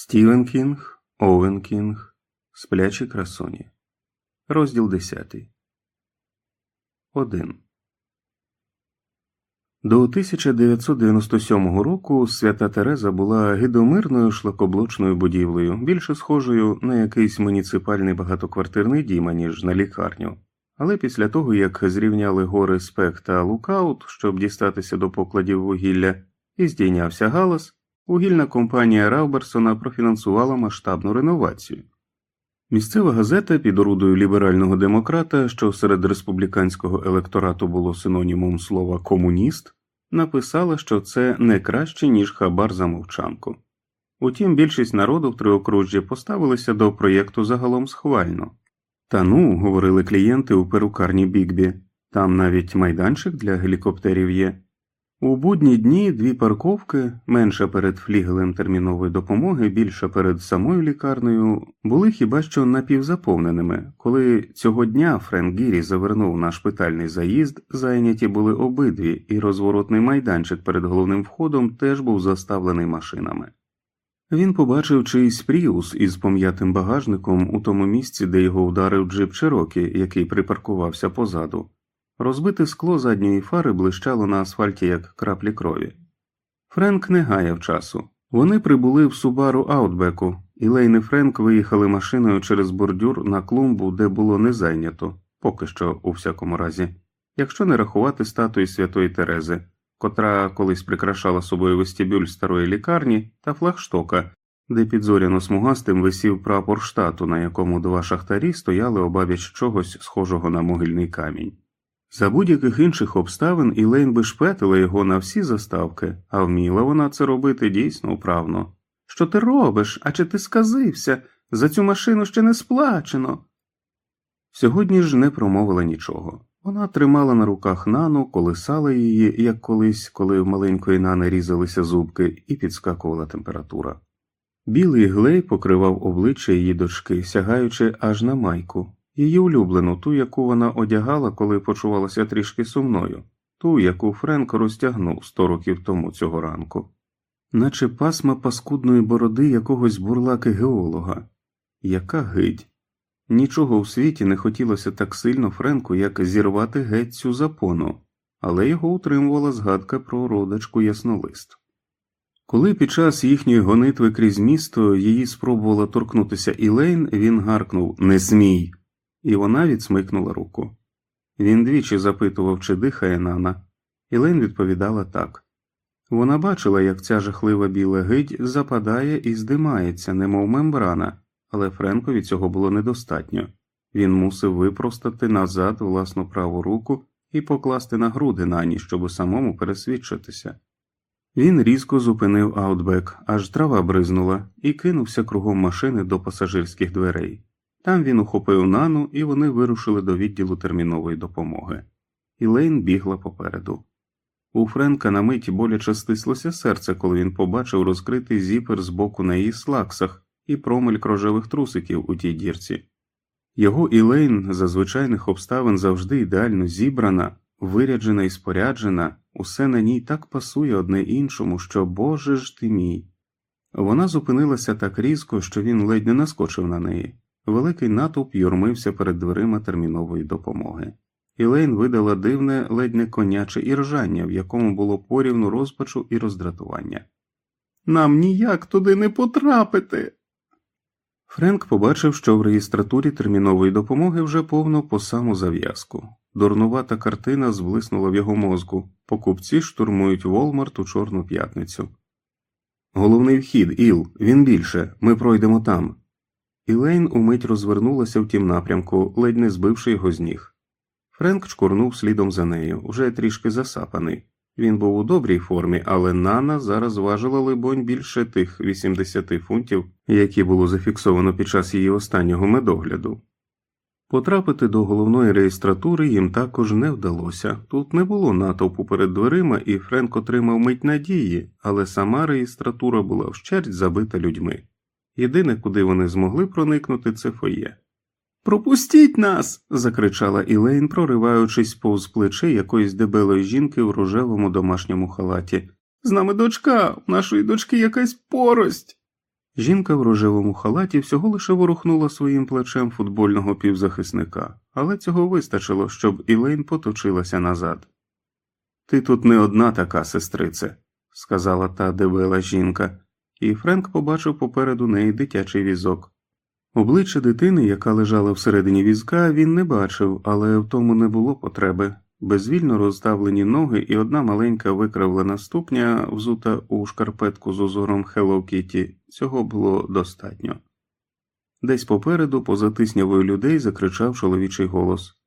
Стівен Кінг, Овен Кінг, Сплячі красуні. Розділ 10. 1. До 1997 року свята Тереза була гидомирною шлакоблочною будівлею, більше схожою на якийсь муніципальний багатоквартирний дім, ніж на лікарню. Але після того, як зрівняли гори спек та лукаут, щоб дістатися до покладів вугілля, і здійнявся галас, вугільна компанія Рауберсона профінансувала масштабну реновацію. Місцева газета під орудою ліберального демократа, що серед республіканського електорату було синонімом слова комуніст, написала, що це не краще, ніж хабар за мовчанку. Утім, більшість народу в триокружжі поставилися до проєкту загалом схвально. Та ну, говорили клієнти у перукарні Бікбі, там навіть майданчик для гелікоптерів є. У будні дні дві парковки, менша перед флігелем термінової допомоги, більша перед самою лікарнею, були хіба що напівзаповненими. Коли цього дня Френк Гірі завернув на шпитальний заїзд, зайняті були обидві, і розворотний майданчик перед головним входом теж був заставлений машинами. Він побачив чийсь пріус із пом'ятим багажником у тому місці, де його вдарив джип Чирокі, який припаркувався позаду. Розбите скло задньої фари блищало на асфальті як краплі крові. Френк не гаяв часу. Вони прибули в Субару Аутбеку, і Лейн і Френк виїхали машиною через бордюр на клумбу, де було не зайнято, поки що, у всякому разі, якщо не рахувати статуї Святої Терези, котра колись прикрашала собою вестибюль старої лікарні та флагштока, де під зоряно смугастим висів прапор штату, на якому два шахтарі стояли обабіч чогось схожого на могильний камінь. За будь-яких інших обставин Ілейн би шпетила його на всі заставки, а вміла вона це робити дійсно вправно. Що ти робиш, а чи ти сказився? За цю машину ще не сплачено. Сьогодні ж не промовила нічого. Вона тримала на руках нану, колисала її, як колись, коли в маленької нани різалися зубки, і підскакувала температура. Білий глей покривав обличчя її дочки, сягаючи аж на майку, її улюблену, ту, яку вона одягала, коли почувалася трішки сумною, ту, яку Френк розтягнув сто років тому цього ранку, наче пасма паскудної бороди якогось бурлаки геолога. Яка гидь! Нічого в світі не хотілося так сильно Френку, як зірвати геть цю запону, але його утримувала згадка про родачку яснолист. Коли під час їхньої гонитви крізь місто її спробувала торкнутися Ілейн, він гаркнув Не смій і вона відсмикнула руку. Він двічі запитував, чи дихає Нана, Ілейн відповідала так. Вона бачила, як ця жахлива біла гидь западає і здимається, немов мембрана, але Френкові цього було недостатньо. Він мусив випростати назад власну праву руку і покласти на груди нані, щоб самому пересвідчитися. Він різко зупинив аутбек, аж трава бризнула, і кинувся кругом машини до пасажирських дверей. Там він ухопив нану, і вони вирушили до відділу термінової допомоги. Ілейн бігла попереду. У Френка на мить боляче стислося серце, коли він побачив розкритий зіпер з боку на її слаксах і промель рожевих трусиків у тій дірці. Його Ілейн за звичайних обставин завжди ідеально зібрана, виряджена і споряджена, усе на ній так пасує одне іншому, що Боже ж ти мій. Вона зупинилася так різко, що він ледь не наскочив на неї. Великий натовп юрмився перед дверима термінової допомоги. Ілейн видала дивне, ледь не коняче іржання, в якому було порівну розпачу і роздратування. Нам ніяк туди не потрапити. Френк побачив, що в реєстратурі термінової допомоги вже повно по саму зав'язку. Дурнувата картина зблиснула в його мозку. Покупці штурмують Волмарт у Чорну п'ятницю. Головний вхід, Іл, він більше. Ми пройдемо там. Ілейн умить розвернулася в тім напрямку, ледь не збивши його з ніг. Френк чкурнув слідом за нею, уже трішки засапаний. Він був у добрій формі, але Нана зараз важила, либонь, більше тих 80 фунтів, які було зафіксовано під час її останнього медогляду. Потрапити до головної реєстратури їм також не вдалося. Тут не було натовпу перед дверима, і Френк отримав мить надії, але сама реєстратура була вщерть забита людьми. Єдине, куди вони змогли проникнути, це фоє. Пропустіть нас. закричала Ілейн, прориваючись повз плече якоїсь дебелої жінки в рожевому домашньому халаті. З нами дочка, у нашої дочки якась порость. Жінка в рожевому халаті всього лише ворухнула своїм плечем футбольного півзахисника, але цього вистачило, щоб Ілейн поточилася назад. Ти тут не одна така, сестрице, сказала та дивила жінка, і Френк побачив попереду неї дитячий візок. Обличчя дитини, яка лежала всередині візка, він не бачив, але в тому не було потреби. Безвільно розставлені ноги і одна маленька викривлена ступня, взута у шкарпетку з узором Hello Kitty, цього було достатньо. Десь попереду, поза тиснявою людей, закричав чоловічий голос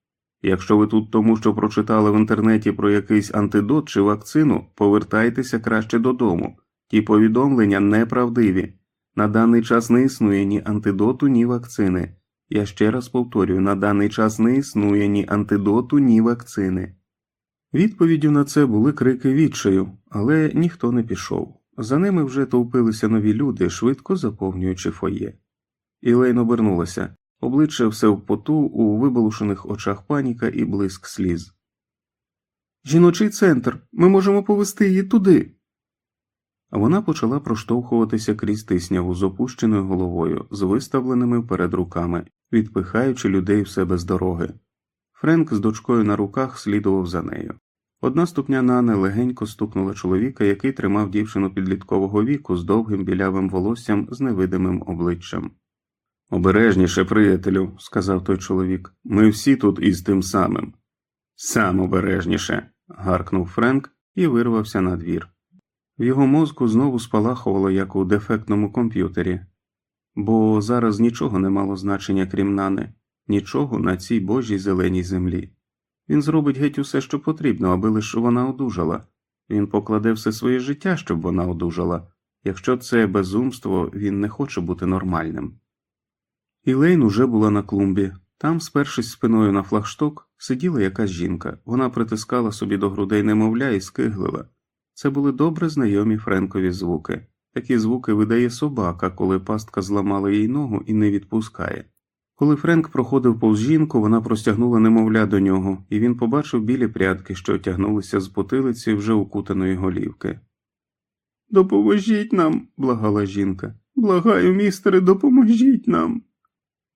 Якщо ви тут тому, що прочитали в інтернеті про якийсь антидот чи вакцину, повертайтеся краще додому. Ті повідомлення неправдиві. На даний час не існує ні антидоту, ні вакцини. Я ще раз повторюю, на даний час не існує ні антидоту, ні вакцини. Відповіддю на це були крики відчаю, але ніхто не пішов. За ними вже товпилися нові люди, швидко заповнюючи фоє. Ілейн обернулася, обличчя все в поту, у вибалушених очах паніка і блиск сліз. Жіночий центр, ми можемо повести її туди. Вона почала проштовхуватися крізь тисняву з опущеною головою, з виставленими вперед руками, відпихаючи людей в себе з дороги. Френк з дочкою на руках слідував за нею. Одна ступня Нани легенько стукнула чоловіка, який тримав дівчину підліткового віку з довгим білявим волоссям з невидимим обличчям. Обережніше, приятелю, сказав той чоловік, ми всі тут із тим самим. Сам обережніше. гаркнув Френк і вирвався на двір. В його мозку знову спалахувало, як у дефектному комп'ютері, бо зараз нічого не мало значення, крім нани, нічого на цій божій зеленій землі. Він зробить геть усе, що потрібно, аби лише вона одужала. Він покладе все своє життя, щоб вона одужала. Якщо це безумство, він не хоче бути нормальним. Ілейн уже була на клумбі. Там, спершись спиною на флагшток, сиділа якась жінка. Вона притискала собі до грудей немовля і скиглила. Це були добре знайомі Френкові звуки. Такі звуки видає собака, коли пастка зламала їй ногу і не відпускає. Коли Френк проходив повз жінку, вона простягнула немовля до нього, і він побачив білі прядки, що тягнулися з потилиці вже укутаної голівки. Допоможіть нам, благала жінка. Благаю, містере, допоможіть нам.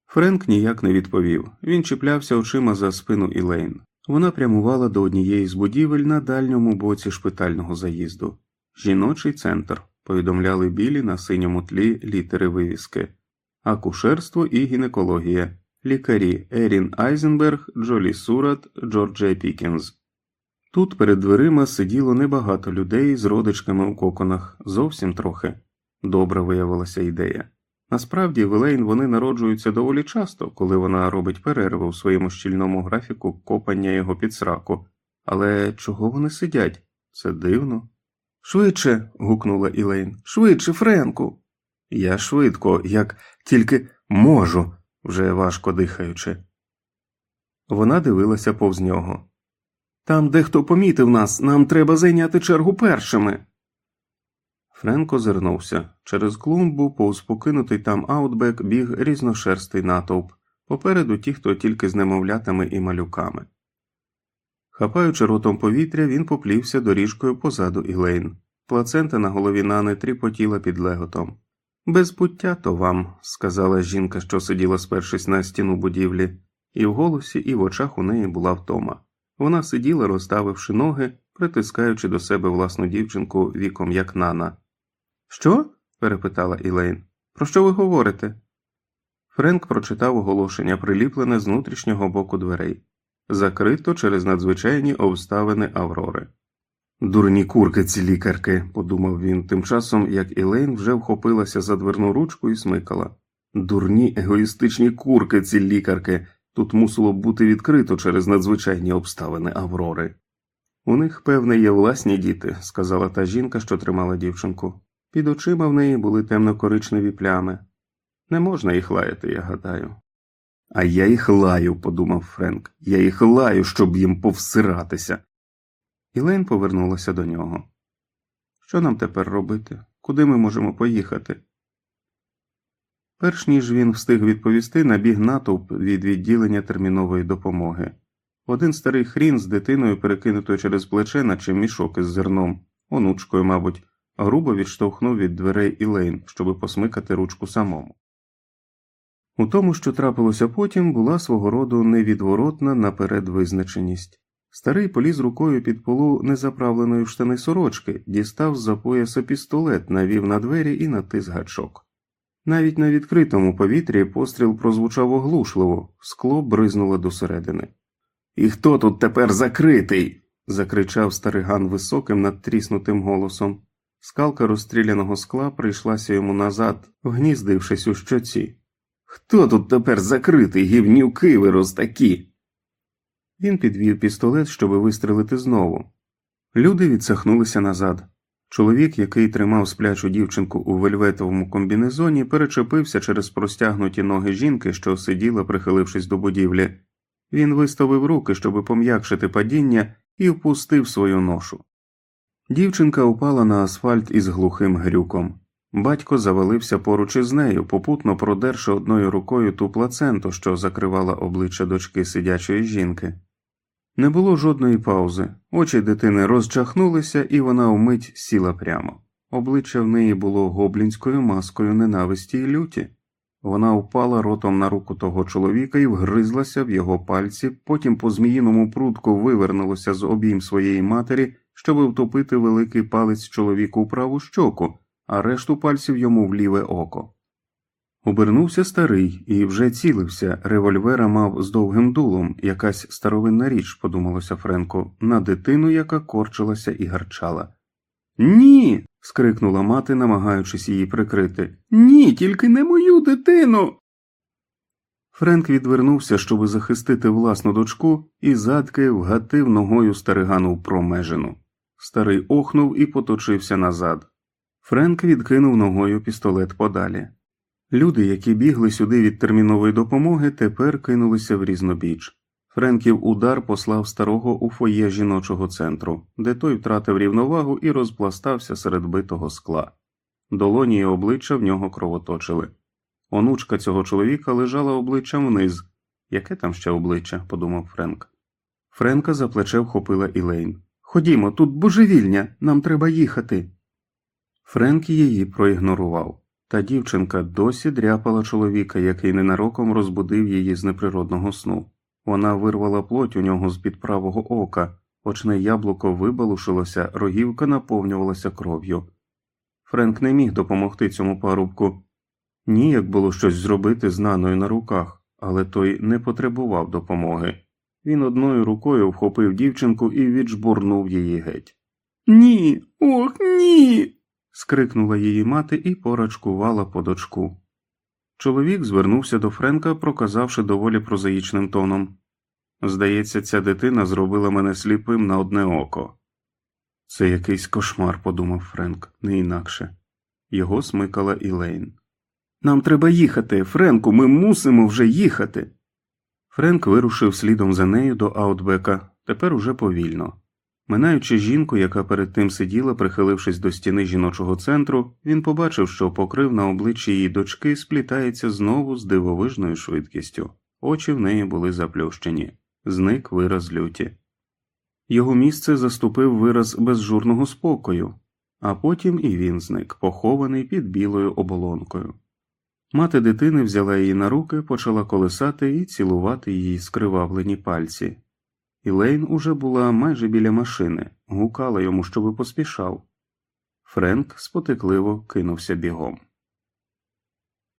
Френк ніяк не відповів. Він чіплявся очима за спину Ілейн. Вона прямувала до однієї з будівель на дальньому боці шпитального заїзду. Жіночий центр, повідомляли білі на синьому тлі літери вивіски, акушерство і гінекологія, лікарі Ерін Айзенберг, Джолі Сурат, Джорджа Пікінз. Тут перед дверима сиділо небагато людей з родичками у коконах, зовсім трохи. Добра виявилася ідея. Насправді, в Елейн вони народжуються доволі часто, коли вона робить перерву у своєму щільному графіку копання його під сраку. Але чого вони сидять? Це дивно. Швидше. гукнула Ілейн. Швидше, Френку. Я швидко, як тільки можу, вже важко дихаючи. Вона дивилася повз нього. Там дехто помітив нас, нам треба зайняти чергу першими. Френк озирнувся. Через клумбу, повз покинутий там аутбек, біг різношерстий натовп, попереду ті, хто тільки з немовлятами і малюками. Хапаючи ротом повітря, він поплівся доріжкою позаду Ілейн. Плацента на голові Нани тріпотіла під леготом. Без пуття то вам, сказала жінка, що сиділа, спершись на стіну будівлі, і в голосі, і в очах у неї була втома. Вона сиділа, розставивши ноги, притискаючи до себе власну дівчинку віком як нана. Що? перепитала Ілейн. Про що ви говорите? Френк прочитав оголошення, приліплене з внутрішнього боку дверей. Закрито через надзвичайні обставини Аврори. Дурні курки ці лікарки, подумав він, тим часом як Ілейн вже вхопилася за дверну ручку і смикала. Дурні егоїстичні курки ці лікарки. Тут мусило бути відкрито через надзвичайні обставини Аврори. У них, певне, є власні діти, сказала та жінка, що тримала дівчинку. Під очима в неї були темно-коричневі плями. Не можна їх лаяти, я гадаю. А я їх лаю, подумав Френк. Я їх лаю, щоб їм повсиратися. Ілейн повернулася до нього. Що нам тепер робити? Куди ми можемо поїхати? Перш ніж він встиг відповісти, набіг натовп від відділення термінової допомоги. Один старий хрін з дитиною, перекинутою через плече, наче мішок із зерном, онучкою, мабуть, грубо відштовхнув від дверей Ілейн, щоби посмикати ручку самому. У тому, що трапилося потім, була свого роду невідворотна наперед визначеність. Старий поліз рукою під полу незаправленої в штани сорочки, дістав з-за пояса пістолет, навів на двері і натис гачок. Навіть на відкритому повітрі постріл прозвучав оглушливо, скло бризнуло досередини. І хто тут тепер закритий? закричав стариган високим надтріснутим голосом. Скалка розстріляного скла прийшлася йому назад, вгніздившись у щоці. Хто тут тепер закритий, гівнюки ви розтакі? Він підвів пістолет, щоб вистрелити знову. Люди відсахнулися назад. Чоловік, який тримав сплячу дівчинку у вельветовому комбінезоні, перечепився через простягнуті ноги жінки, що сиділа, прихилившись до будівлі. Він виставив руки, щоб пом'якшити падіння, і впустив свою ношу. Дівчинка упала на асфальт із глухим грюком. Батько завалився поруч із нею, попутно продерши одною рукою ту плаценту, що закривала обличчя дочки сидячої жінки. Не було жодної паузи, очі дитини розчахнулися, і вона вмить сіла прямо. Обличчя в неї було гоблінською маскою ненависті й люті. Вона впала ротом на руку того чоловіка і вгризлася в його пальці, потім по зміїному прутку вивернулося з обійм своєї матері, щоб втопити великий палець чоловіку у праву щоку, а решту пальців йому в ліве око. Обернувся старий і вже цілився, револьвера мав з довгим дулом, якась старовинна річ, подумалося Френку, на дитину, яка корчилася і гарчала. Ні. скрикнула мати, намагаючись її прикрити. Ні, тільки не мою дитину. Френк відвернувся, щоб захистити власну дочку, і задки вгатив ногою старигану в промежину. Старий охнув і поточився назад. Френк відкинув ногою пістолет подалі. Люди, які бігли сюди від термінової допомоги, тепер кинулися в різнобіч. Френків удар послав старого у фоє жіночого центру, де той втратив рівновагу і розпластався серед битого скла. Долоні й обличчя в нього кровоточили. Онучка цього чоловіка лежала обличчям вниз. Яке там ще обличчя? подумав Френк. Френка за плече вхопила Ілейн. Ходімо, тут божевільня, нам треба їхати. Френк її проігнорував. Та дівчинка досі дряпала чоловіка, який ненароком розбудив її з неприродного сну. Вона вирвала плоть у нього з під правого ока, очне яблуко вибалушилося, рогівка наповнювалася кров'ю. Френк не міг допомогти цьому парубку. Ніяк було щось зробити з наною на руках, але той не потребував допомоги. Він одною рукою вхопив дівчинку і віджбурнув її геть. Ні, ох, ні скрикнула її мати і порачкувала по дочку. Чоловік звернувся до Френка, проказавши доволі прозаїчним тоном Здається, ця дитина зробила мене сліпим на одне око. Це якийсь кошмар, подумав Френк, не інакше. Його смикала Ілейн. Нам треба їхати, Френку, ми мусимо вже їхати. Френк вирушив слідом за нею до Аутбека, тепер уже повільно. Минаючи жінку, яка перед тим сиділа, прихилившись до стіни жіночого центру, він побачив, що покрив на обличчі її дочки сплітається знову з дивовижною швидкістю, очі в неї були заплющені, зник вираз люті. Його місце заступив вираз безжурного спокою, а потім і він зник, похований під білою оболонкою. Мати дитини взяла її на руки, почала колесати і цілувати її скривавлені пальці. Ілейн уже була майже біля машини, гукала йому, щоби поспішав. Френк спотекливо кинувся бігом.